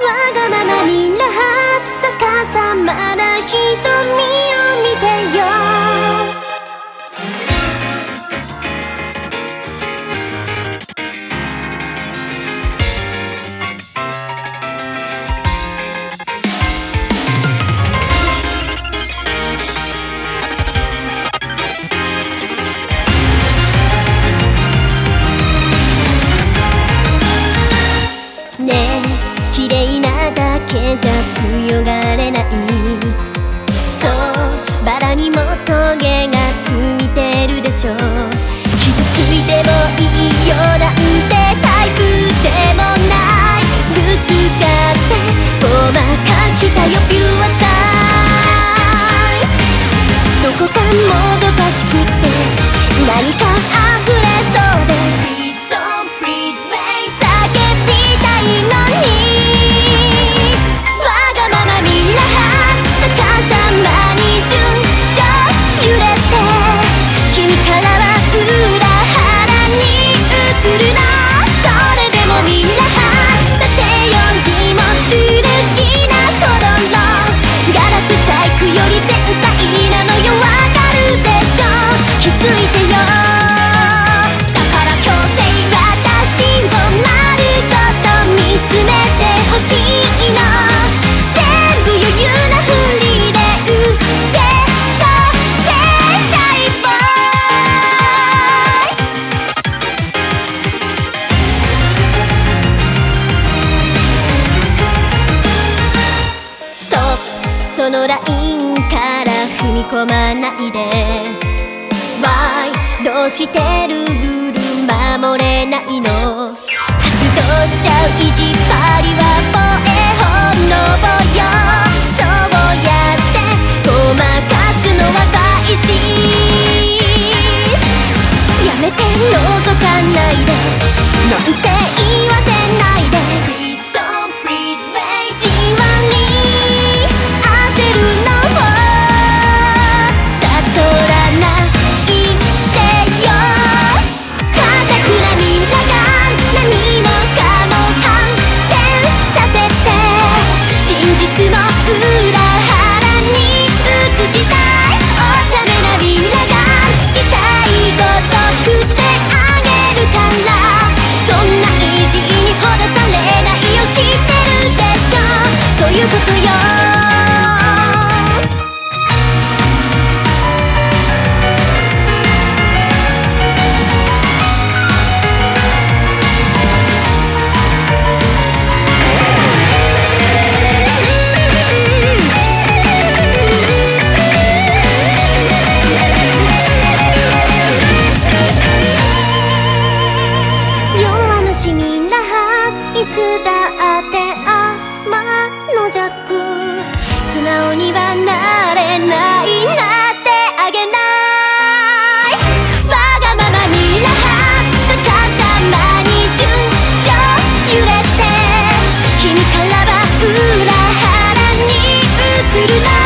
わがままにラハッ逆さまな瞳じゃ強がれないそうバラにもトゲがついてるでしょ傷ついてもいいよなんてタイプでもないぶつかってごまかしたよピュアさのラインから踏み込まないで。Why どうしてルール守れないの？まうするな